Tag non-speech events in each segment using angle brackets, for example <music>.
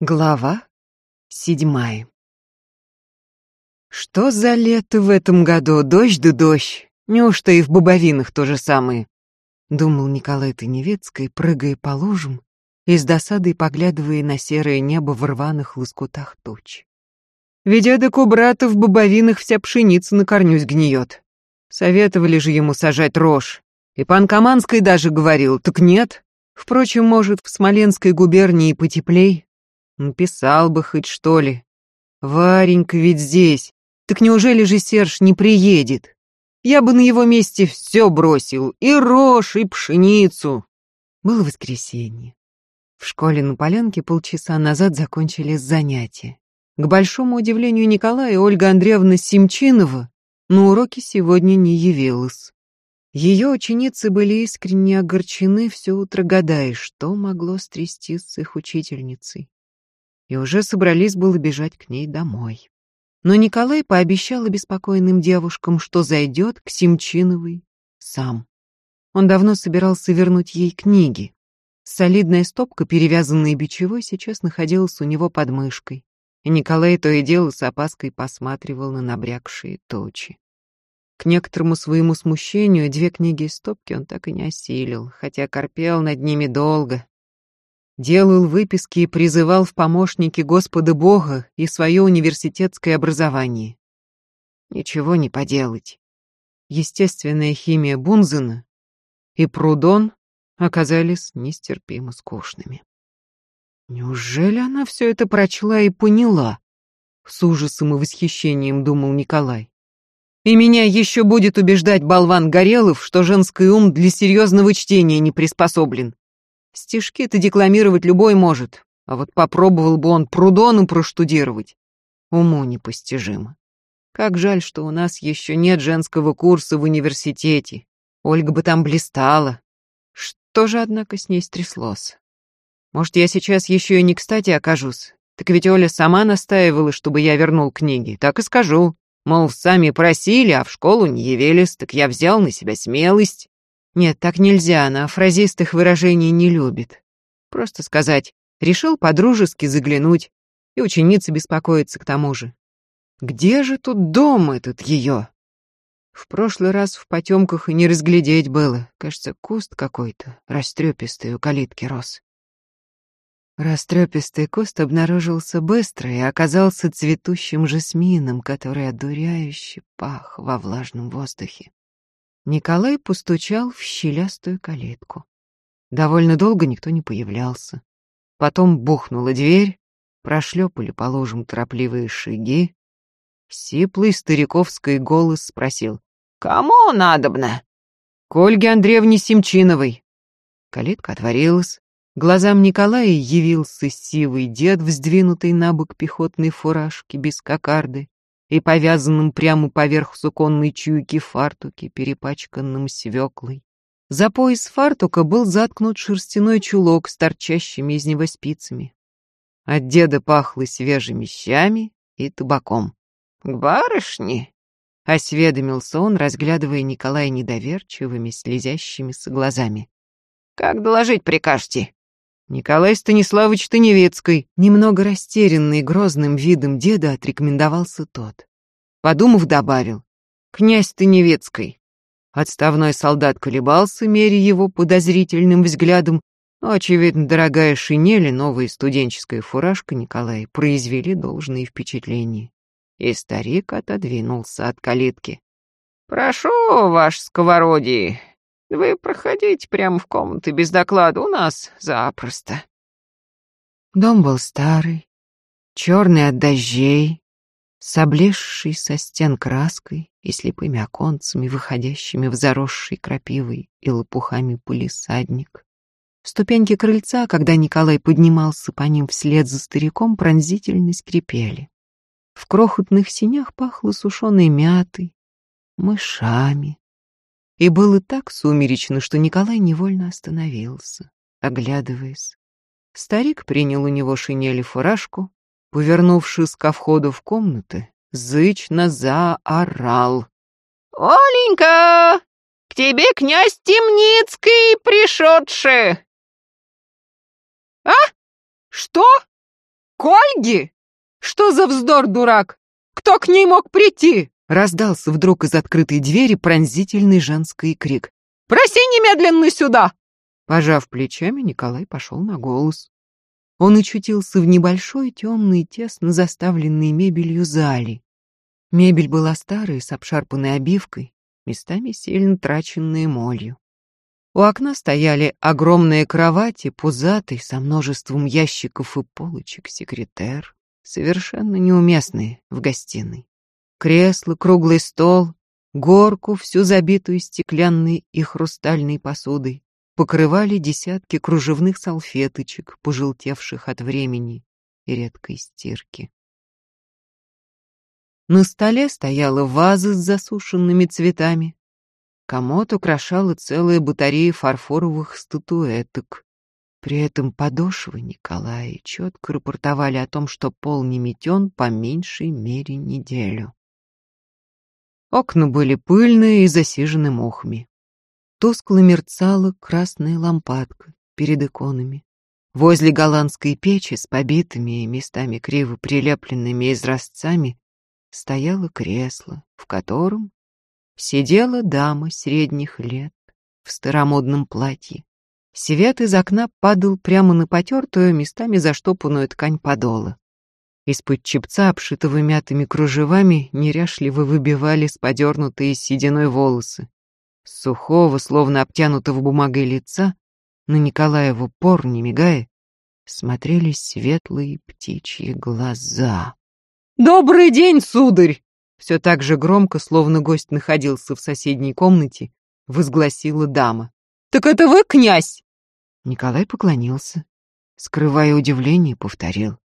Глава седьмая. Что за лето в этом году? Дождь да дождь. Неужто и в бобовинах то же самое? Думал Николай Таневецкий, прыгая по лужам и с досадой поглядывая на серое небо в рваных лоскутах туч. Ведь эдак у брата в бобовинах вся пшеница на корню сгниет. Советовали же ему сажать рожь. И пан Каманский даже говорил, так нет. Впрочем, может, в Смоленской губернии потеплей, Написал бы хоть что ли. Варенька ведь здесь. Так неужели же Серж не приедет? Я бы на его месте все бросил, и рожь, и пшеницу. Было воскресенье. В школе на Поленке полчаса назад закончились занятия. К большому удивлению Николая, Ольга Андреевна Симчинова на уроке сегодня не явилась. Ее ученицы были искренне огорчены все утро, гадая, что могло стрясти с их учительницей и уже собрались было бежать к ней домой. Но Николай пообещал обеспокоенным девушкам, что зайдет к Симчиновой сам. Он давно собирался вернуть ей книги. Солидная стопка, перевязанная бичевой, сейчас находилась у него под мышкой, и Николай то и дело с опаской посматривал на набрякшие точи. К некоторому своему смущению две книги из стопки он так и не осилил, хотя корпел над ними долго, делал выписки и призывал в помощники Господа Бога и свое университетское образование. Ничего не поделать. Естественная химия Бунзена и Прудон оказались нестерпимо скучными. Неужели она все это прочла и поняла? С ужасом и восхищением думал Николай. И меня еще будет убеждать болван Горелов, что женский ум для серьезного чтения не приспособлен. Стишки-то декламировать любой может, а вот попробовал бы он Прудону проштудировать. Уму непостижимо. Как жаль, что у нас еще нет женского курса в университете. Ольга бы там блистала. Что же, однако, с ней стряслось? Может, я сейчас еще и не кстати окажусь? Так ведь Оля сама настаивала, чтобы я вернул книги. Так и скажу. Мол, сами просили, а в школу не явились, так я взял на себя смелость. Нет, так нельзя, она фразистых выражений не любит. Просто сказать «решил по-дружески заглянуть», и ученица беспокоится к тому же. Где же тут дом этот ее? В прошлый раз в потемках и не разглядеть было. Кажется, куст какой-то, растрепистый у калитки рос. Растрепистый куст обнаружился быстро и оказался цветущим жасмином, который одуряюще пах во влажном воздухе. Николай постучал в щелястую калитку. Довольно долго никто не появлялся. Потом бухнула дверь, прошлепали по ложам торопливые шаги. Сиплый стариковский голос спросил. «Кому надобно?» «К Ольге Андреевне Семчиновой». Калитка отворилась. Глазам Николая явился сивый дед в сдвинутой на бок пехотной фуражке без кокарды и повязанным прямо поверх суконной чуйки фартуке, перепачканным свеклой. За пояс фартука был заткнут шерстяной чулок с торчащими из него спицами. От деда пахло свежими щами и табаком. «К барышне?» — осведомился он, разглядывая Николая недоверчивыми, слезящимися глазами. «Как доложить прикажете?» Николай Станиславович Таневецкий, немного растерянный грозным видом деда, отрекомендовался тот. Подумав, добавил. «Князь Таневецкий». Отставной солдат колебался, меря его подозрительным взглядом, но, очевидно, дорогая шинель и новая студенческая фуражка Николая произвели должные впечатления. И старик отодвинулся от калитки. «Прошу, ваш сковородие, вы проходите прямо в комнаты без доклада у нас запросто. Дом был старый, черный от дождей, с облезшей со стен краской и слепыми оконцами, выходящими в заросший крапивой и лопухами пылисадник. Ступеньки крыльца, когда Николай поднимался по ним вслед за стариком, пронзительно скрипели. В крохотных синях пахло сушеной мятой, мышами, и было так сумеречно, что Николай невольно остановился, оглядываясь. Старик принял у него шинель и фуражку, повернувшись ко входу в комнаты, зычно заорал. «Оленька, к тебе князь Темницкий пришедший!» «А? Что?» Ольги? Что за вздор, дурак? Кто к ней мог прийти?» Раздался вдруг из открытой двери пронзительный женский крик. «Проси немедленно сюда!» Пожав плечами, Николай пошел на голос. Он очутился в небольшой, темной, тесно заставленной мебелью зале. Мебель была старой, с обшарпанной обивкой, местами сильно траченные молью. У окна стояли огромные кровати, пузатые, со множеством ящиков и полочек, секретер, совершенно неуместные в гостиной. Кресло, круглый стол, горку, всю забитую стеклянной и хрустальной посудой, покрывали десятки кружевных салфеточек, пожелтевших от времени и редкой стирки. На столе стояла ваза с засушенными цветами. Комод украшала целая батарея фарфоровых статуэток. При этом подошвы Николая четко рапортовали о том, что пол не метен по меньшей мере неделю. Окна были пыльные и засижены мохами. Тускло мерцала красная лампадка перед иконами. Возле голландской печи с побитыми и местами криво прилепленными изразцами стояло кресло, в котором сидела дама средних лет в старомодном платье. Свет из окна падал прямо на потертую, местами заштопанную ткань подола. Из-под чепца, обшитого мятыми кружевами, неряшливо выбивали сподернутые сединой волосы сухого, словно обтянутого бумагой лица, на Николая в упор, не мигая, смотрели светлые птичьи глаза. «Добрый день, сударь!» Все так же громко, словно гость находился в соседней комнате, возгласила дама. «Так это вы, князь?» Николай поклонился, скрывая удивление, повторил.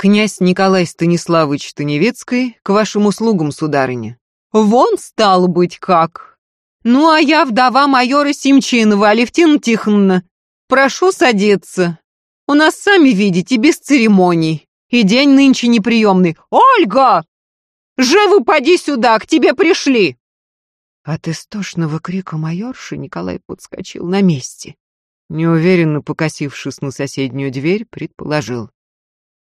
«Князь Николай Станиславович Станевецкий, к вашим услугам, сударыня». «Вон, стал быть, как!» «Ну, а я вдова майора Семчинова, Алевтина Тихоновна. Прошу садиться. У нас, сами видите, без церемоний. И день нынче неприемный. Ольга! Живо поди сюда, к тебе пришли!» От истошного крика майорши Николай подскочил на месте. Неуверенно покосившись на соседнюю дверь, предположил.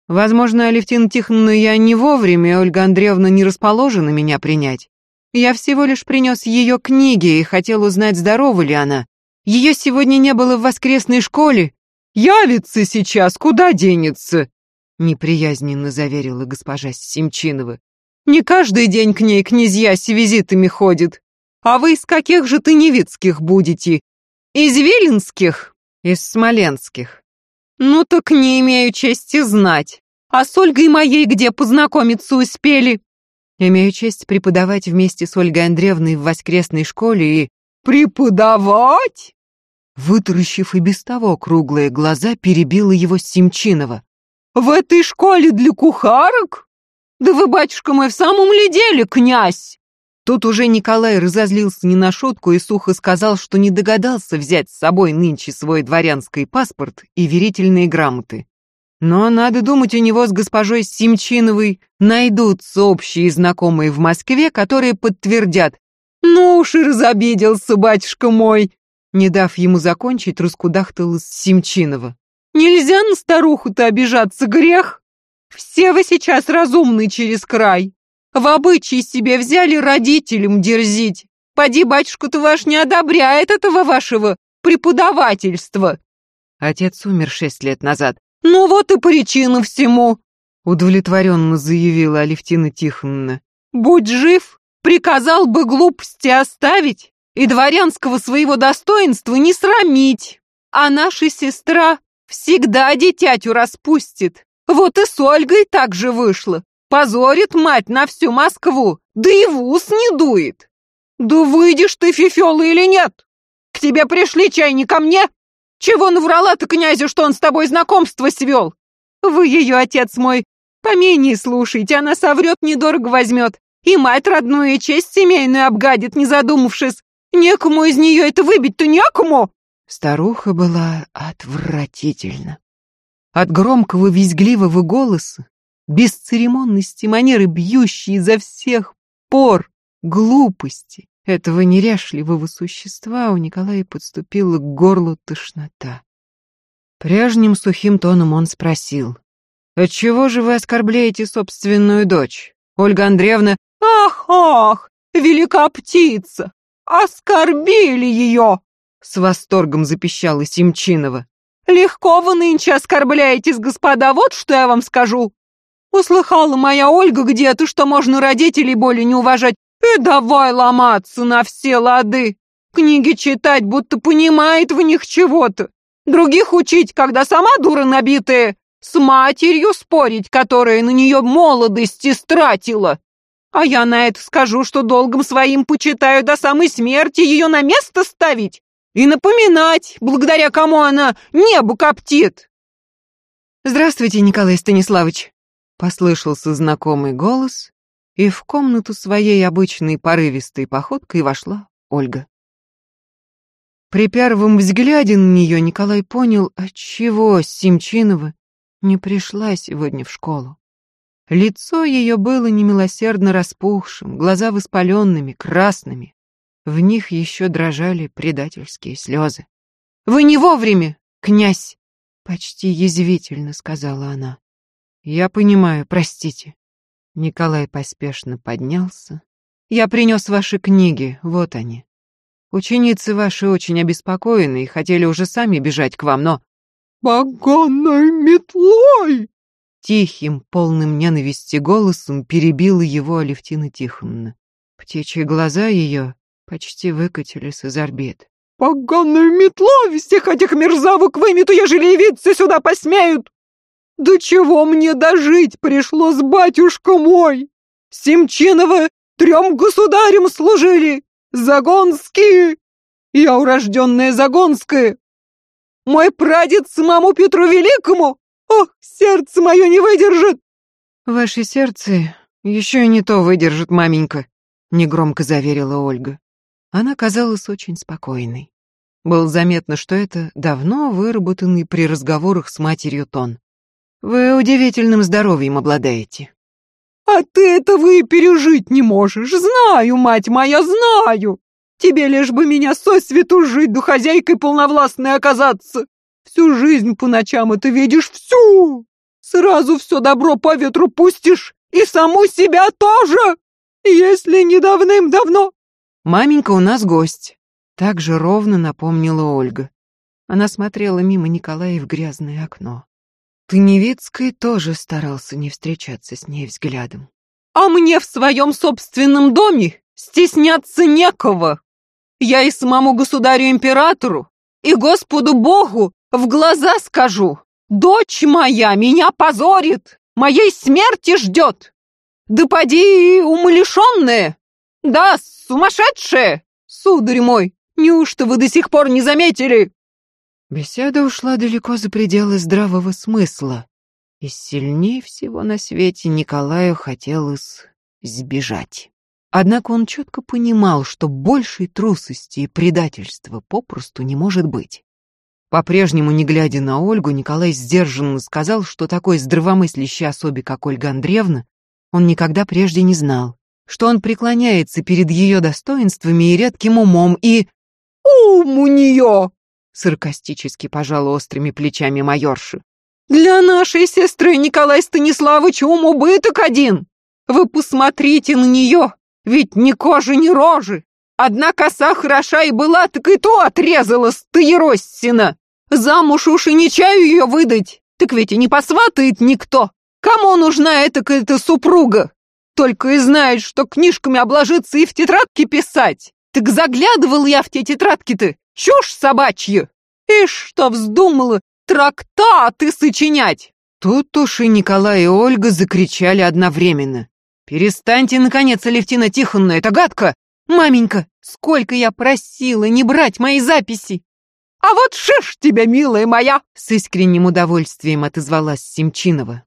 «Возможно, Алевтина Тихоновна, я не вовремя, Ольга Андреевна не расположена меня принять. Я всего лишь принес ее книги и хотел узнать, здорова ли она. Ее сегодня не было в воскресной школе. Явится сейчас, куда денется?» Неприязненно заверила госпожа Семчинова. «Не каждый день к ней князья с визитами ходят. А вы из каких же ты невицких будете? Из Виленских? Из Смоленских? Ну так не имею чести знать. А с Ольгой моей где познакомиться успели?» Имею честь преподавать вместе с Ольгой Андреевной в воскресной школе и... Преподавать? Вытаращив и без того круглые глаза, перебила его Симчинова. В этой школе для кухарок? Да вы, батюшка мой, в самом ли деле князь? Тут уже Николай разозлился не на шутку и сухо сказал, что не догадался взять с собой нынче свой дворянский паспорт и верительные грамоты. Но, надо думать, у него с госпожой Симчиновой найдутся общие знакомые в Москве, которые подтвердят. «Ну уж и разобиделся, батюшка мой!» Не дав ему закончить, раскудахталась Симчинова. «Нельзя на старуху-то обижаться, грех! Все вы сейчас разумны через край. В обычай себе взяли родителям дерзить. Поди, батюшка-то ваш не одобряет этого вашего преподавательства». Отец умер шесть лет назад. «Ну вот и причина всему», — удовлетворенно заявила Алевтина Тихоновна. «Будь жив, приказал бы глупости оставить и дворянского своего достоинства не срамить. А наша сестра всегда дитятю распустит. Вот и с Ольгой так же вышло. Позорит мать на всю Москву, да и в ус не дует. Да выйдешь ты, фифёла, или нет? К тебе пришли чай не ко мне, чего наврала-то князю, что он с тобой знакомство свел? Вы ее, отец мой, поменее слушайте, она соврет, недорого возьмет. И мать родную, и честь семейную обгадит, не задумавшись. Некому из нее это выбить-то некому!» Старуха была отвратительна. От громкого визгливого голоса, бесцеремонности, манеры бьющие изо всех пор, глупости, этого неряшливого существа у Николая подступила к горлу тошнота. Прежним сухим тоном он спросил. Отчего же вы оскорбляете собственную дочь? Ольга Андреевна... Ах, ах, велика птица! Оскорбили ее! С восторгом запищала Симчинова. Легко вы нынче оскорбляетесь, господа, вот что я вам скажу. Услыхала моя Ольга где-то, что можно родителей более не уважать, и давай ломаться на все лады. Книги читать, будто понимает в них чего-то. Других учить, когда сама дура набитая. С матерью спорить, которая на нее молодости стратила. А я на это скажу, что долгом своим почитаю до самой смерти ее на место ставить и напоминать, благодаря кому она небо коптит. «Здравствуйте, Николай Станиславович!» Послышался знакомый голос, и в комнату своей обычной порывистой походкой вошла Ольга. При первом взгляде на нее Николай понял, отчего Симчинова не пришла сегодня в школу. Лицо ее было немилосердно распухшим, глаза воспаленными, красными. В них еще дрожали предательские слезы. «Вы не вовремя, князь!» — почти язвительно сказала она. «Я понимаю, простите». Николай поспешно поднялся. «Я принес ваши книги, вот они. Ученицы ваши очень обеспокоены и хотели уже сами бежать к вам, но...» «Погонной метлой!» Тихим, полным ненависти голосом перебила его Алевтина Тихоновна. Птичьи глаза ее почти выкатились из орбит. «Поганая метла всех этих мерзавок вымету, ежели явиться сюда посмеют! До чего мне дожить пришлось, батюшка мой! Семчинова трем государям служили! Загонские! Я урожденная Загонская! Мой прадед самому Петру Великому Ох, сердце мое не выдержит!» «Ваше сердце еще и не то выдержит, маменька», — негромко заверила Ольга. Она казалась очень спокойной. Было заметно, что это давно выработанный при разговорах с матерью тон. «Вы удивительным здоровьем обладаете». «А ты этого и пережить не можешь. Знаю, мать моя, знаю. Тебе лишь бы меня сосвету жить, да хозяйкой полновластной оказаться. Всю жизнь по ночам это видишь, всю! Сразу все добро по ветру пустишь, и саму себя тоже, если не давным-давно. Маменька у нас гость, так же ровно напомнила Ольга. Она смотрела мимо Николая в грязное окно. Тыневицкий тоже старался не встречаться с ней взглядом. «А мне в своем собственном доме стесняться некого. Я и самому государю-императору, и Господу Богу в глаза скажу, дочь моя меня позорит, моей смерти ждет. Да поди умалишенная, да, сумасшедшая, сударь мой, неужто вы до сих пор не заметили? Беседа ушла далеко за пределы здравого смысла, и сильнее всего на свете Николаю хотелось сбежать. Однако он четко понимал, что большей трусости и предательства попросту не может быть. По-прежнему, не глядя на Ольгу, Николай сдержанно сказал, что такой здравомыслящей особе, как Ольга Андреевна, он никогда прежде не знал, что он преклоняется перед ее достоинствами и редким умом, и... «Ум у нее!» — саркастически пожал острыми плечами майорши. «Для нашей сестры Николай Станиславович ум убыток один! Вы посмотрите на нее, ведь ни кожи, ни рожи! Одна коса хороша и была, так и то отрезала Стоероссина. Замуж уж и не чаю ее выдать, так ведь и не посватает никто. Кому нужна эта-то супруга? Только и знает, что книжками обложиться и в тетрадке писать. Так заглядывал я в те тетрадки-то, чушь собачья. И что вздумала трактаты сочинять? Тут уж и Николай и Ольга закричали одновременно. «Перестаньте, наконец, Алевтина Тихоновна, это гадко! Маменька, сколько я просила не брать мои записи!» «А вот шиш тебя, милая моя!» С искренним удовольствием отозвалась Семчинова.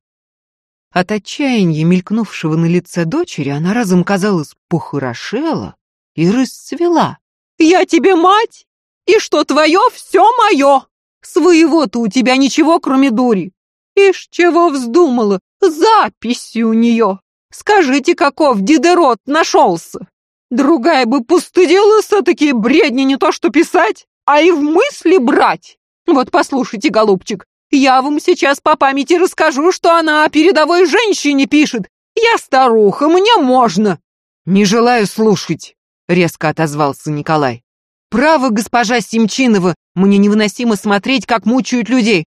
От отчаяния, мелькнувшего на лице дочери, она разом, казалось, похорошела и расцвела. «Я тебе мать, и что твое, все мое! Своего-то у тебя ничего, кроме дури! Ишь, чего вздумала, записи у нее! Скажите, каков дедерот нашелся! Другая бы пустыдилась, такие бредни не то что писать, а и в мысли брать. Вот послушайте, голубчик, Я вам сейчас по памяти расскажу, что она о передовой женщине пишет. Я старуха, мне можно. Не желаю слушать, резко отозвался Николай. Право, госпожа Семчинова, мне невыносимо смотреть, как мучают людей.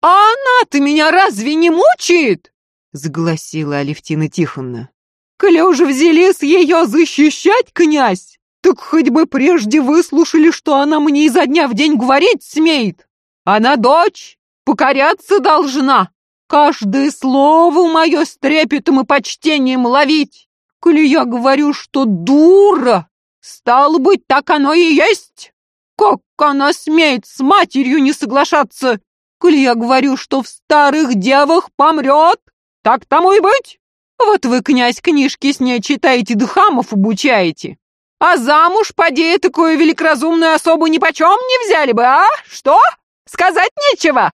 А она-то меня разве не мучает? Загласила Алевтина Тихоновна. Коли уже взялись ее защищать, князь, так хоть бы прежде выслушали, что она мне изо дня в день говорить смеет. Она дочь, покоряться должна. Каждое слово мое с трепетом и почтением ловить. Коли я говорю, что дура, стало быть, так оно и есть. Как она смеет с матерью не соглашаться? Коли я говорю, что в старых девах помрет, так тому и быть. Вот вы, князь, книжки с ней читаете, духамов обучаете. А замуж, поди, такую великоразумную особу ни почем не взяли бы, а? Что? Сказать нечего!»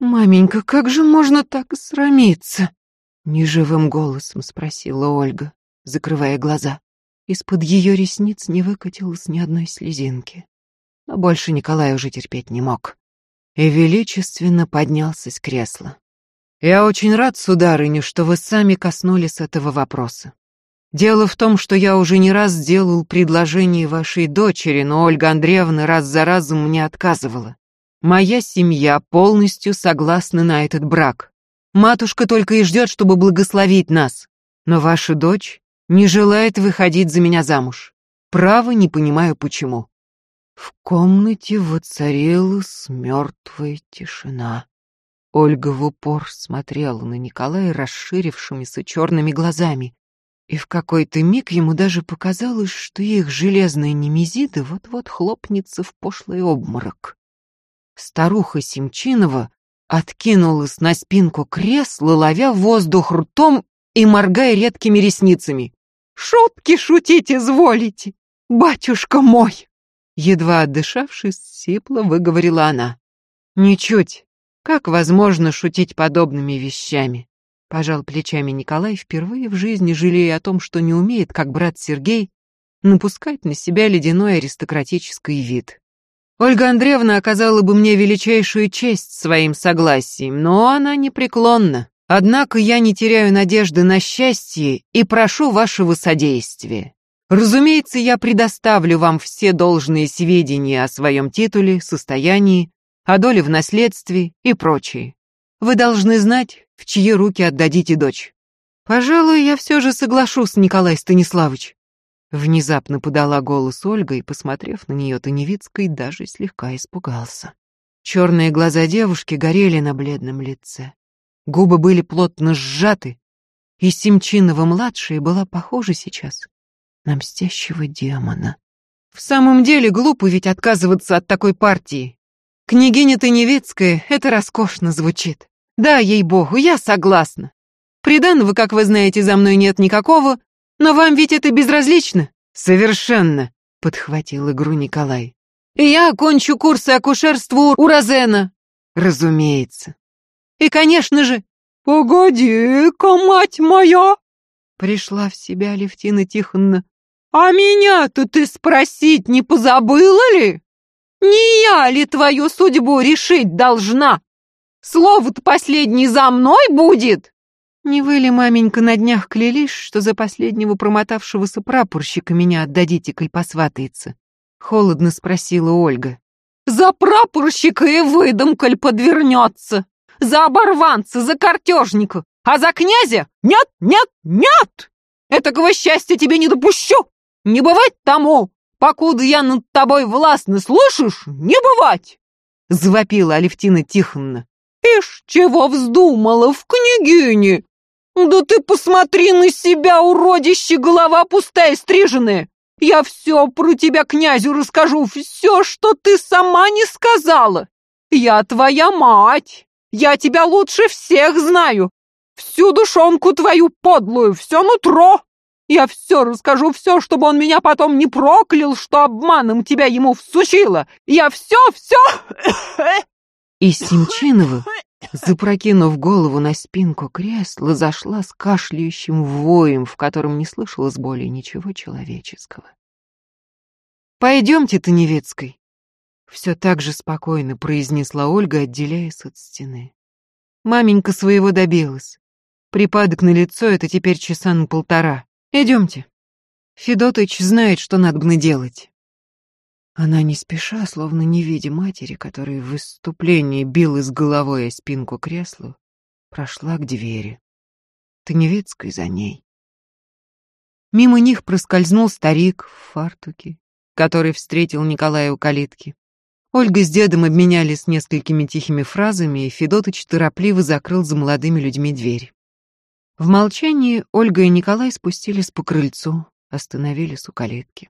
«Маменька, как же можно так срамиться?» Неживым голосом спросила Ольга, закрывая глаза. Из-под ее ресниц не выкатилось ни одной слезинки. Но больше Николай уже терпеть не мог. И величественно поднялся с кресла. «Я очень рад, сударыня, что вы сами коснулись этого вопроса. Дело в том, что я уже не раз делал предложение вашей дочери, но Ольга Андреевна раз за разом мне отказывала. Моя семья полностью согласна на этот брак. Матушка только и ждет, чтобы благословить нас. Но ваша дочь не желает выходить за меня замуж. Право не понимаю, почему. В комнате воцарилась мертвая тишина. Ольга в упор смотрела на Николая расширившимися черными глазами. И в какой-то миг ему даже показалось, что их железная немезида вот-вот хлопнется в пошлый обморок. Старуха Семчинова откинулась на спинку кресла, ловя воздух ртом и моргая редкими ресницами. «Шутки шутить изволите, батюшка мой!» Едва отдышавшись, сипло выговорила она. «Ничуть. Как возможно шутить подобными вещами?» Пожал плечами Николай, впервые в жизни жалея о том, что не умеет, как брат Сергей, напускать на себя ледяной аристократический вид. Ольга Андреевна оказала бы мне величайшую честь своим согласием, но она непреклонна. Однако я не теряю надежды на счастье и прошу вашего содействия. Разумеется, я предоставлю вам все должные сведения о своем титуле, состоянии, о доле в наследстве и прочее. Вы должны знать, в чьи руки отдадите дочь. Пожалуй, я все же соглашусь, Николай Станиславович. Внезапно подала голос Ольга и, посмотрев на нее, Таневицкой даже слегка испугался. Черные глаза девушки горели на бледном лице. Губы были плотно сжаты, и Семчинова-младшая была похожа сейчас на мстящего демона. В самом деле глупо ведь отказываться от такой партии. Княгиня Таневицкая — это роскошно звучит. Да, ей-богу, я согласна. Приданного, как вы знаете, за мной нет никакого, но вам ведь это безразлично. Совершенно, подхватил игру Николай. И я окончу курсы акушерства у Розена. Разумеется. И, конечно же... Погоди-ка, мать моя! Пришла в себя Левтина Тихоновна. А меня-то ты спросить не позабыла ли? Не я ли твою судьбу решить должна? Слово-то последний за мной будет!» «Не вы ли, маменька, на днях клялись, что за последнего промотавшегося прапорщика меня отдадите, коль посватается?» Холодно спросила Ольга. «За прапорщика и выдам, коль подвернется! За оборванца, за картежника! А за князя? Нет, нет, нет! Этакого счастья тебе не допущу! Не бывать тому! Покуда я над тобой властна, слышишь? Не бывать!» Завопила Алевтина Тихоновна. «Ишь, чего вздумала в княгине? Да ты посмотри на себя, уродище, голова пустая, стриженная! Я все про тебя князю расскажу, все, что ты сама не сказала! Я твоя мать! Я тебя лучше всех знаю! Всю душонку твою подлую, все нутро! Я все расскажу, все, чтобы он меня потом не проклял, что обманом тебя ему всучила! Я все, все!» И Семчинова, запрокинув голову на спинку кресла, зашла с кашляющим воем, в котором не слышалось более ничего человеческого. «Пойдемте, Таневецкой. Все так же спокойно произнесла Ольга, отделяясь от стены. Маменька своего добилась. Припадок на лицо — это теперь часа на полтора. Идемте. Федотыч знает, что надо бы делать. Она не спеша, словно не видя матери, которая в выступлении из головой о спинку кресла, прошла к двери. Таневецкой за ней. Мимо них проскользнул старик в фартуке, который встретил Николая у калитки. Ольга с дедом обменялись несколькими тихими фразами, и Федотыч торопливо закрыл за молодыми людьми дверь. В молчании Ольга и Николай спустились по крыльцу, остановились у калитки.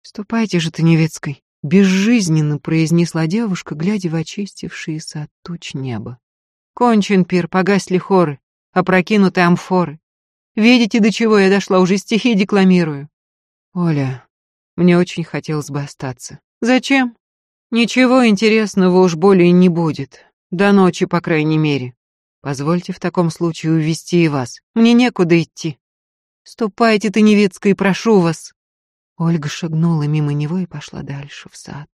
«Ступайте же ты, Невецкой!» — безжизненно произнесла девушка, глядя в очистившиеся от туч небо. «Кончен пир, погасли хоры, опрокинуты амфоры. Видите, до чего я дошла, уже стихи декламирую». «Оля, мне очень хотелось бы остаться». «Зачем?» Ничего интересного уж более не будет. До ночи, по крайней мере. Позвольте в таком случае увести и вас. Мне некуда идти. Ступайте ты, Невецкая, прошу вас. Ольга шагнула мимо него и пошла дальше, в сад.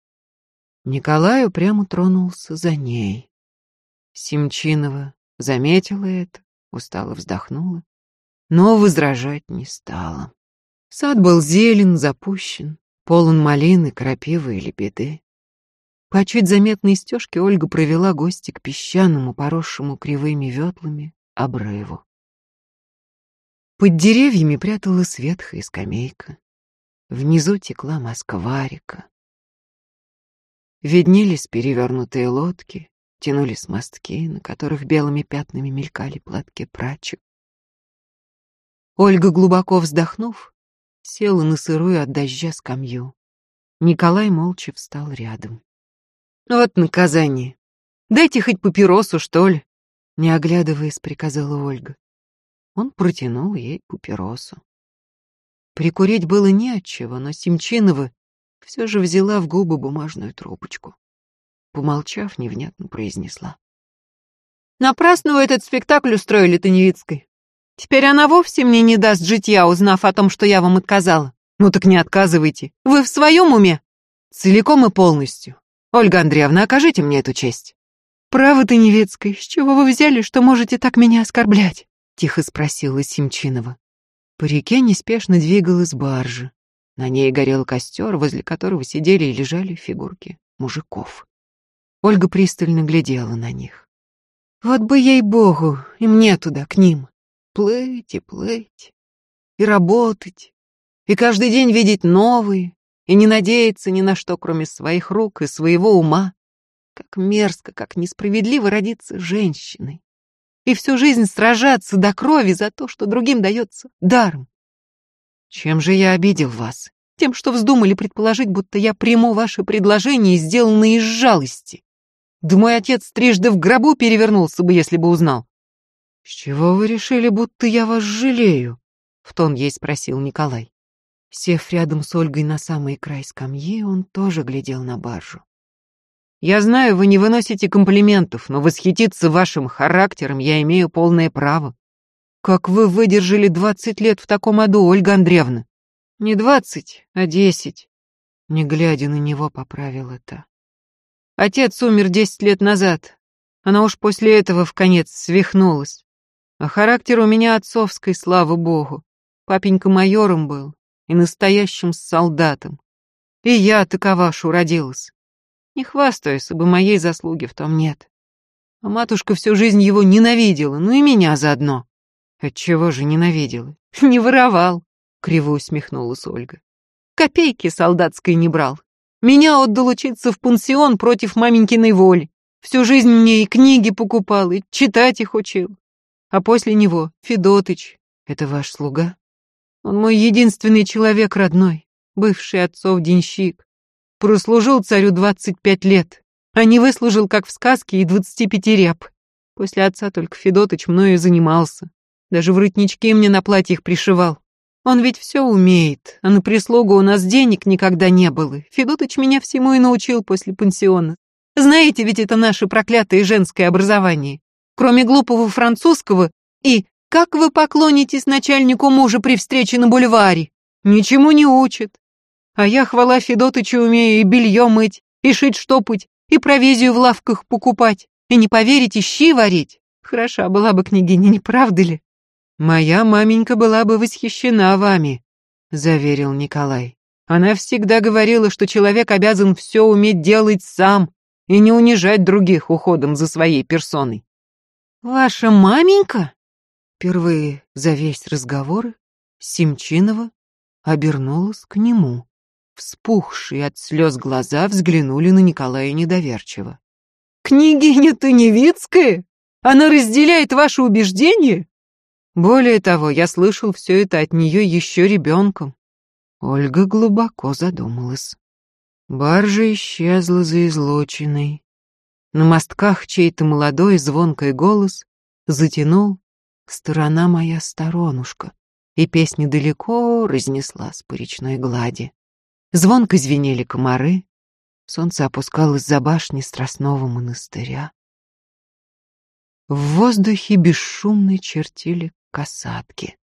Николай прямо тронулся за ней. Семчинова заметила это, устало вздохнула, но возражать не стала. Сад был зелен, запущен, полон малины, крапивы и лебеды. По чуть заметной стежке Ольга провела гости к песчаному, поросшему кривыми ветлами, обрыву. Под деревьями пряталась ветхая скамейка. Внизу текла Москва-река. Виднелись перевернутые лодки, тянулись мостки, на которых белыми пятнами мелькали платки прачек. Ольга, глубоко вздохнув, села на сырую от дождя скамью. Николай молча встал рядом. Вот наказание. Дайте хоть папиросу, что ли. Не оглядываясь, приказала Ольга. Он протянул ей папиросу. Прикурить было не от чего, но Семчинова все же взяла в губы бумажную трубочку. Помолчав, невнятно произнесла. Напрасно вы этот спектакль устроили Таневицкой. Теперь она вовсе мне не даст житья, узнав о том, что я вам отказала. Ну так не отказывайте. Вы в своем уме? Целиком и полностью. Ольга Андреевна, окажите мне эту честь. Право ты, Невецкой, с чего вы взяли, что можете так меня оскорблять? Тихо спросила Симчинова. По реке неспешно двигалась баржа. На ней горел костер, возле которого сидели и лежали фигурки мужиков. Ольга пристально глядела на них. Вот бы ей-богу, и мне туда, к ним. Плыть и плыть, и работать, и каждый день видеть новые, и не надеяться ни на что, кроме своих рук и своего ума. Как мерзко, как несправедливо родиться женщиной. И всю жизнь сражаться до крови за то, что другим дается даром. Чем же я обидел вас? Тем, что вздумали предположить, будто я приму ваше предложение, сделанное из жалости. Да мой отец трижды в гробу перевернулся бы, если бы узнал. С чего вы решили, будто я вас жалею? В тон ей спросил Николай. Сев рядом с Ольгой на самый край скамьи, он тоже глядел на баржу. «Я знаю, вы не выносите комплиментов, но восхититься вашим характером я имею полное право. Как вы выдержали двадцать лет в таком аду, Ольга Андреевна?» «Не двадцать, а десять», — не глядя на него, поправил это. «Отец умер десять лет назад. Она уж после этого в конец свихнулась. А характер у меня отцовский, слава богу. Папенька майором был, и настоящим солдатом. И я таковашу родилась. Не хвастаюсь, ибо моей заслуги в том нет. А матушка всю жизнь его ненавидела, ну и меня заодно. Отчего же ненавидела? <laughs> Не воровал, криво усмехнулась Ольга. Копейки солдатской не брал. Меня отдал учиться в пансион против маменькиной воли. Всю жизнь мне и книги покупал, и читать их учил. А после него Федотыч, это ваш слуга? Он мой единственный человек родной, бывший отцов денщик. Прослужил царю двадцать пять лет, а не выслужил, как в сказке, и двадцати пяти ряб. После отца только Федотыч мною занимался. Даже воротнички мне на платьях пришивал. Он ведь все умеет, а на прислугу у нас денег никогда не было. Федотыч меня всему и научил после пансиона. Знаете, ведь это наше проклятое женское образование. Кроме глупого французского и как вы поклонитесь начальнику мужа при встрече на бульваре? Ничему не учат. А я, хвала Федотычу, умею и белье мыть, и шить штопать, и провизию в лавках покупать, и не поверите, щи варить. Хороша была бы княгиня, не правда ли? Моя маменька была бы восхищена вами, заверил Николай. Она всегда говорила, что человек обязан все уметь делать сам и не унижать других уходом за своей персоной. Ваша маменька? Впервые за весь разговор Семчинова обернулась к нему. Вспухшие от слез глаза взглянули на Николая недоверчиво. «Княгиня Таневицкая? Она разделяет ваши убеждения?» Более того, я слышал все это от нее еще ребенком. Ольга глубоко задумалась. Баржа исчезла за излочиной. На мостках чей-то молодой звонкий голос затянул «Сторона моя сторонушка», и песня далеко разнеслась по речной глади. Звонко звенели комары, солнце опускалось за башни Страстного монастыря. В воздухе бесшумно чертили касатки.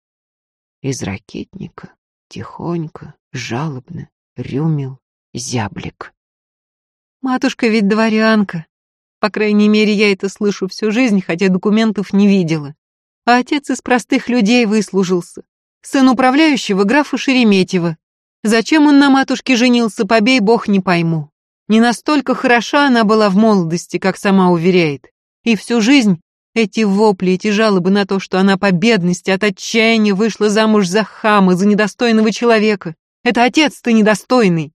Из ракетника тихонько, жалобно рюмел зяблик. «Матушка ведь дворянка. По крайней мере, я это слышу всю жизнь, хотя документов не видела. А отец из простых людей выслужился. Сын управляющего графа Шереметьева. Зачем он на матушке женился, побей бог, не пойму. Не настолько хороша она была в молодости, как сама уверяет. И всю жизнь эти вопли, эти жалобы на то, что она по бедности, от отчаяния вышла замуж за хама, за недостойного человека. Это отец-то недостойный.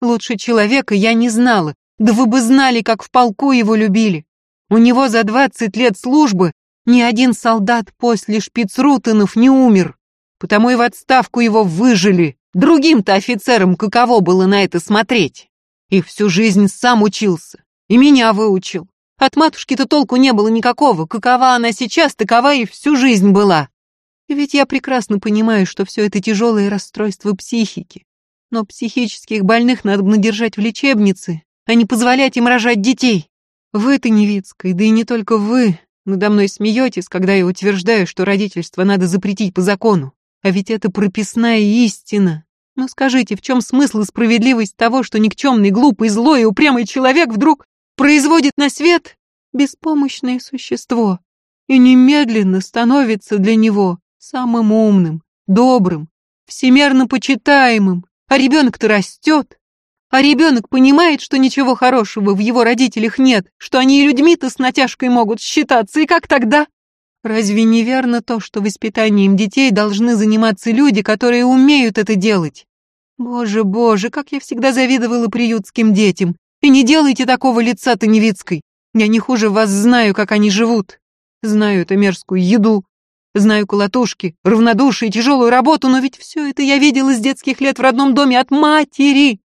Лучше человека я не знала, да вы бы знали, как в полку его любили. У него за двадцать лет службы ни один солдат после шпицрутенов не умер, потому и в отставку его выжили. Другим-то офицерам каково было на это смотреть? И всю жизнь сам учился, и меня выучил. От матушки-то толку не было никакого, какова она сейчас, такова и всю жизнь была. И ведь я прекрасно понимаю, что все это тяжелое расстройство психики. Но психических больных надо бы держать в лечебнице, а не позволять им рожать детей. Вы-то, Невицкая, да и не только вы, надо мной смеетесь, когда я утверждаю, что родительство надо запретить по закону. А ведь это прописная истина. Но скажите, в чем смысл и справедливость того, что никчемный, глупый, злой и упрямый человек вдруг производит на свет беспомощное существо и немедленно становится для него самым умным, добрым, всемерно почитаемым, а ребенок-то растет, а ребенок понимает, что ничего хорошего в его родителях нет, что они и людьми-то с натяжкой могут считаться, и как тогда? Разве не верно то, что воспитанием детей должны заниматься люди, которые умеют это делать? Боже, боже, как я всегда завидовала приютским детям, и не делайте такого лица Таневицкой. Я не хуже вас знаю, как они живут. Знаю эту мерзкую еду, знаю колотушки, равнодушие, тяжелую работу, но ведь все это я видела с детских лет в родном доме от матери.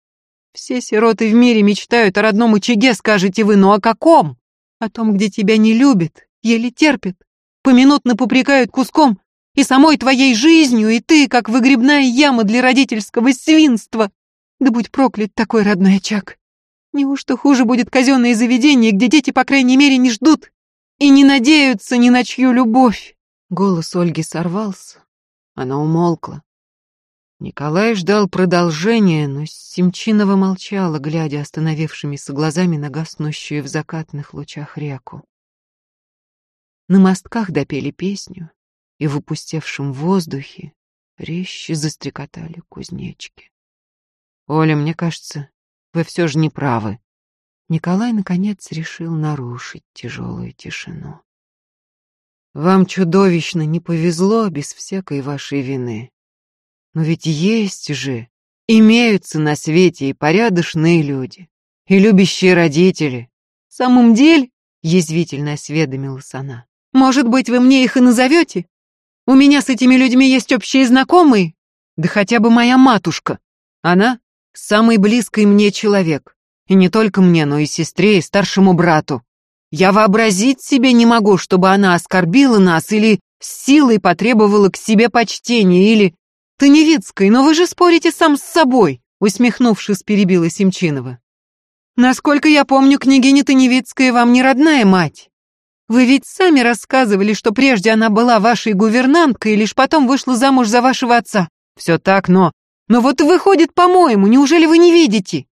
Все сироты в мире мечтают о родном очаге, скажете вы, но о каком? О том, где тебя не любят, еле терпят, поминутно попрекают куском и самой твоей жизнью, и ты, как выгребная яма для родительского свинства. Да будь проклят такой родной очаг. Неужто хуже будет казенное заведение, где дети, по крайней мере, не ждут и не надеются ни на чью любовь? Голос Ольги сорвался. Она умолкла. Николай ждал продолжения, но Семчинова молчала, глядя остановившимися глазами на гаснущую в закатных лучах реку. На мостках допели песню, и в упустевшем воздухе резче застрекотали кузнечки. «Оля, мне кажется, вы все же не правы. Николай, наконец, решил нарушить тяжелую тишину. Вам чудовищно не повезло без всякой вашей вины. Но ведь есть же, имеются на свете и порядочные люди, и любящие родители. В самом деле, язвительно осведомилась она, может быть, вы мне их и назовете? У меня с этими людьми есть общие знакомые, да хотя бы моя матушка. Она самый близкий мне человек. И не только мне, но и сестре, и старшему брату. Я вообразить себе не могу, чтобы она оскорбила нас или силой потребовала к себе почтения, или... Таневицкой, но вы же спорите сам с собой, усмехнувшись, перебила Семчинова. Насколько я помню, княгиня Таневицкая вам не родная мать. Вы ведь сами рассказывали, что прежде она была вашей гувернанткой и лишь потом вышла замуж за вашего отца. Все так, но но вот выходит, по-моему, неужели вы не видите?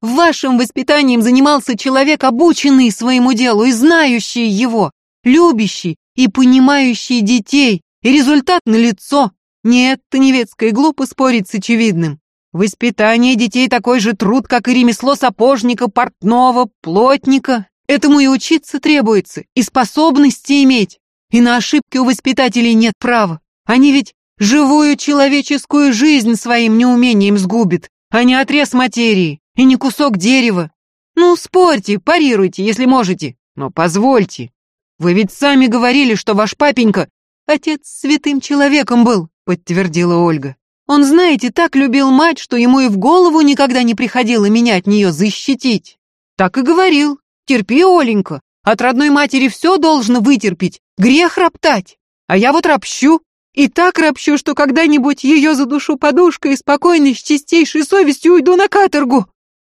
В вашем воспитанием занимался человек, обученный своему делу и знающий его, любящий и понимающий детей, и результат налицо. Нет, Таневецкая, глупо спорить с очевидным. Воспитание детей такой же труд, как и ремесло сапожника, портного, плотника. Этому и учиться требуется, и способности иметь. И на ошибки у воспитателей нет права. Они ведь живую человеческую жизнь своим неумением сгубят, а не отрез материи и не кусок дерева. Ну, спорьте, парируйте, если можете, но позвольте. Вы ведь сами говорили, что ваш папенька отец святым человеком был, подтвердила Ольга. Он, знаете, так любил мать, что ему и в голову никогда не приходило меня от нее защитить. Так и говорил. Терпи, Оленька, от родной матери все должно вытерпеть, грех роптать. А я вот ропщу, и так ропщу, что когда-нибудь ее задушу подушкой и спокойно, с чистейшей совестью уйду на каторгу.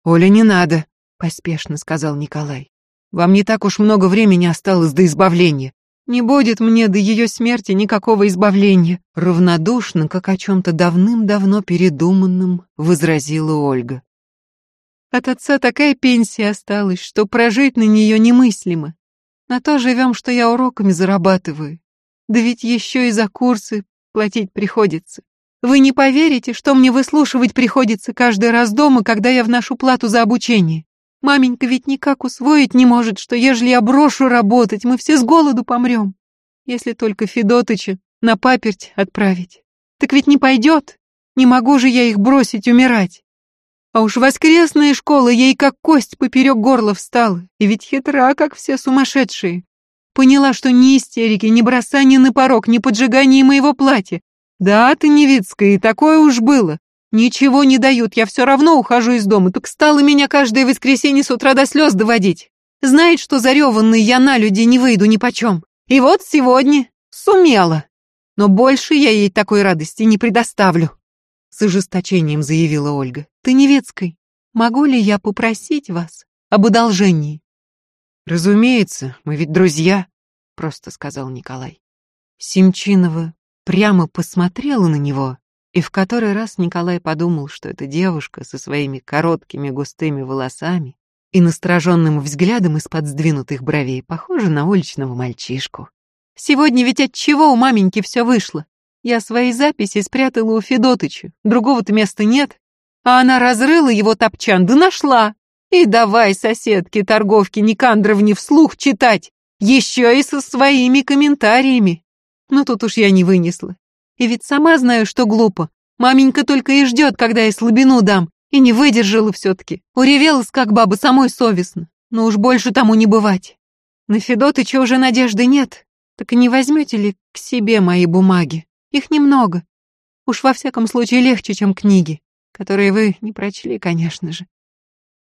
«Оля, не надо», — поспешно сказал Николай. «Вам не так уж много времени осталось до избавления. Не будет мне до ее смерти никакого избавления», — равнодушно, как о чем-то давным-давно передуманном, возразила Ольга. «От отца такая пенсия осталась, что прожить на нее немыслимо. На то живем, что я уроками зарабатываю. Да ведь еще и за курсы платить приходится. Вы не поверите, что мне выслушивать приходится каждый раз дома, когда я вношу плату за обучение. Маменька ведь никак усвоить не может, что ежели я брошу работать, мы все с голоду помрем. Если только Федотыча на паперть отправить. Так ведь не пойдет. Не могу же я их бросить умирать. А уж воскресная школа ей как кость поперек горла встала, и ведь хитра, как все сумасшедшие. Поняла, что ни истерики, ни бросания на порог, ни поджигания моего платья, да, ты Невицкая, и такое уж было. Ничего не дают, я все равно ухожу из дома, так стало меня каждое воскресенье с утра до слез доводить. Знает, что зареванный я на люди не выйду ни почем. И вот сегодня сумела. Но больше я ей такой радости не предоставлю. С ожесточением заявила Ольга. Ты Невецкой, могу ли я попросить вас об одолжении? Разумеется, мы ведь друзья, просто сказал Николай. Семчинова прямо посмотрела на него, и в который раз Николай подумал, что эта девушка со своими короткими густыми волосами и настороженным взглядом из-под сдвинутых бровей похожа на уличного мальчишку. «Сегодня ведь от чего у маменьки все вышло? Я свои записи спрятала у Федотыча, другого-то места нет. А она разрыла его топчан, да нашла. И давай, соседки, торговки Никандровне вслух читать, еще и со своими комментариями. Но тут уж я не вынесла. И ведь сама знаю, что глупо. Маменька только и ждет, когда я слабину дам. И не выдержала все-таки. Уревелась, как баба, самой совестно. Но уж больше тому не бывать. На Федотыча уже надежды нет. Так и не возьмете ли к себе мои бумаги? Их немного. Уж во всяком случае легче, чем книги, которые вы не прочли, конечно же.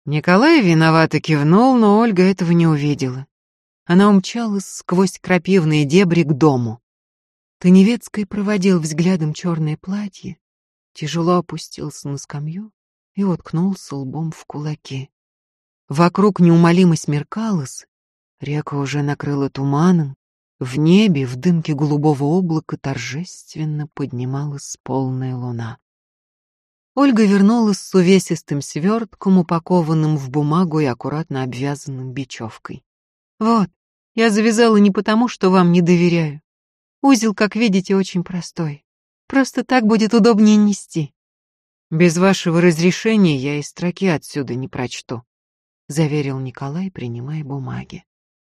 Николай виновато кивнул, но Ольга этого не увидела. Она умчалась сквозь крапивные дебри к дому. Таневецкий проводил взглядом черное платье, тяжело опустился на скамью и уткнулся лбом в кулаки. Вокруг неумолимо смеркалось, река уже накрыла туманом, в небе, в дымке голубого облака торжественно поднималась полная луна. Ольга вернулась с увесистым свертком, упакованным в бумагу и аккуратно обвязанным бечевкой. «Вот, я завязала не потому, что вам не доверяю. Узел, как видите, очень простой. Просто так будет удобнее нести. Без вашего разрешения я и строки отсюда не прочту, заверил Николай, принимая бумаги.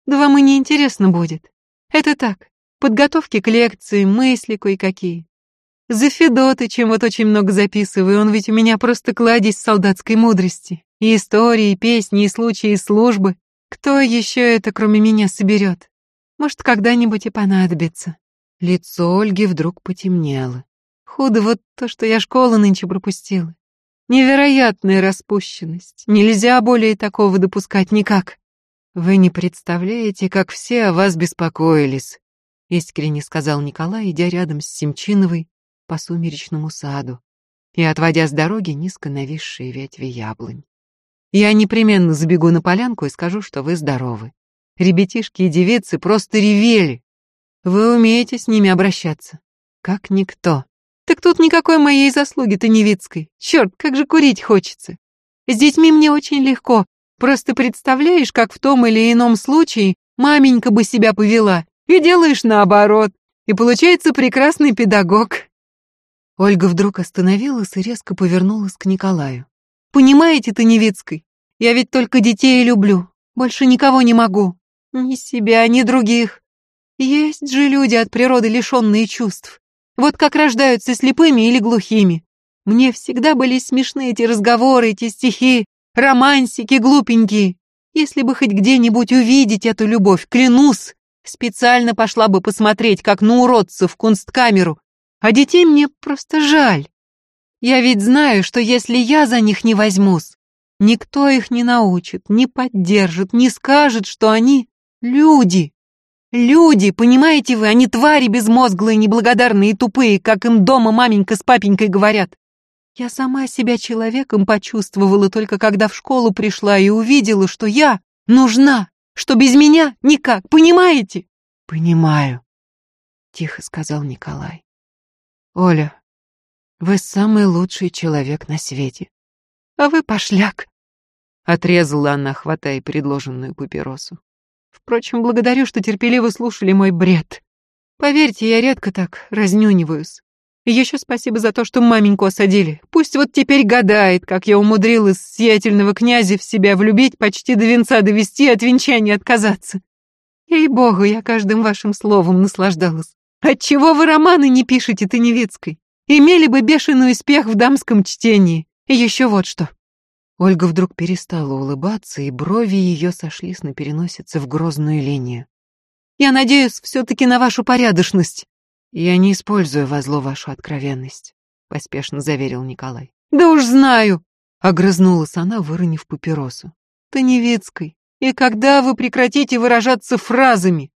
Да вам и не интересно будет. Это так, подготовки к лекции, мысли кое-какие. За Федотычем вот очень много записываю, он ведь у меня просто кладезь солдатской мудрости. И истории, и песни, и случаи, и службы. Кто еще это, кроме меня, соберет? Может, когда-нибудь и понадобится. Лицо Ольги вдруг потемнело. Худо вот то, что я школу нынче пропустила. Невероятная распущенность. Нельзя более такого допускать никак. Вы не представляете, как все о вас беспокоились, искренне сказал Николай, идя рядом с Семчиновой по сумеречному саду и отводя с дороги низко нависшие ветви яблонь. Я непременно забегу на полянку и скажу, что вы здоровы. Ребятишки и девицы просто ревели, вы умеете с ними обращаться. Как никто. Так тут никакой моей заслуги-то Невицкой. Черт, как же курить хочется. С детьми мне очень легко. Просто представляешь, как в том или ином случае маменька бы себя повела. И делаешь наоборот. И получается прекрасный педагог. Ольга вдруг остановилась и резко повернулась к Николаю. «Понимаете, Таневицкой, я ведь только детей люблю. Больше никого не могу. Ни себя, ни других. Есть же люди от природы лишенные чувств. Вот как рождаются слепыми или глухими. Мне всегда были смешны эти разговоры, эти стихи, романсики глупенькие. Если бы хоть где-нибудь увидеть эту любовь, клянусь, специально пошла бы посмотреть, как на уродцев в кунсткамеру. А детей мне просто жаль. Я ведь знаю, что если я за них не возьмусь, никто их не научит, не поддержит, не скажет, что они люди. Люди, понимаете вы, они твари безмозглые, неблагодарные и тупые, как им дома маменька с папенькой говорят. Я сама себя человеком почувствовала только когда в школу пришла и увидела, что я нужна, что без меня никак, понимаете? Понимаю, тихо сказал Николай. Оля, вы самый лучший человек на свете. А вы пошляк, отрезала она, хватая предложенную папиросу. Впрочем, благодарю, что терпеливо слушали мой бред. Поверьте, я редко так разнюниваюсь. И еще спасибо за то, что маменьку осадили. Пусть вот теперь гадает, как я умудрилась сиятельного князя в себя влюбить, почти до венца довести, от венчания отказаться. Ей-богу, я каждым вашим словом наслаждалась. Отчего вы романы не пишете, Таневицкой? Имели бы бешеный успех в дамском чтении. И еще вот что. Ольга вдруг перестала улыбаться, и брови ее сошлись на переносице в грозную линию. «Я надеюсь все-таки на вашу порядочность». «Я не использую во зло вашу откровенность», — поспешно заверил Николай. «Да уж знаю», — огрызнулась она, выронив папиросу. «Таневицкой, и когда вы прекратите выражаться фразами?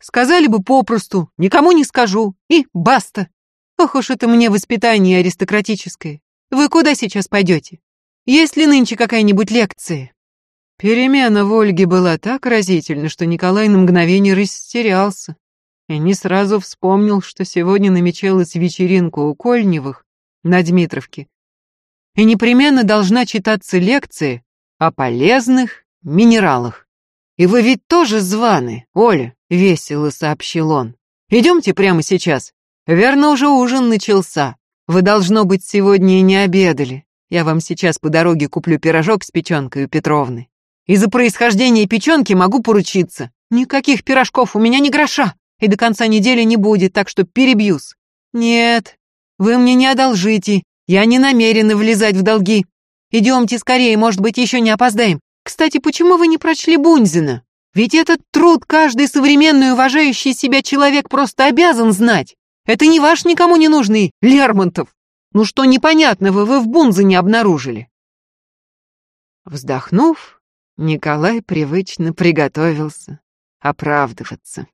Сказали бы попросту, никому не скажу, и баста. Ох уж это мне воспитание аристократическое. Вы куда сейчас пойдете? Есть ли нынче какая-нибудь лекция?» Перемена в Ольге была так разительна, что Николай на мгновение растерялся и не сразу вспомнил, что сегодня намечалась вечеринка у Кольневых на Дмитровке, и непременно должна читаться лекция о полезных минералах. «И вы ведь тоже званы, Оля», — весело сообщил он. «Идемте прямо сейчас. Верно, уже ужин начался. Вы, должно быть, сегодня и не обедали. Я вам сейчас по дороге куплю пирожок с печенкой у Петровны. И за происхождение печенки могу поручиться. Никаких пирожков у меня ни гроша. И до конца недели не будет, так что перебьюсь. Нет, вы мне не одолжите. Я не намерена влезать в долги. Идемте скорее, может быть, еще не опоздаем. Кстати, почему вы не прочли Бунзина? Ведь этот труд каждый современный уважающий себя человек просто обязан знать. Это не ваш никому не нужный Лермонтов. Ну что непонятного вы в Бунзе не обнаружили? Вздохнув, Николай привычно приготовился оправдываться.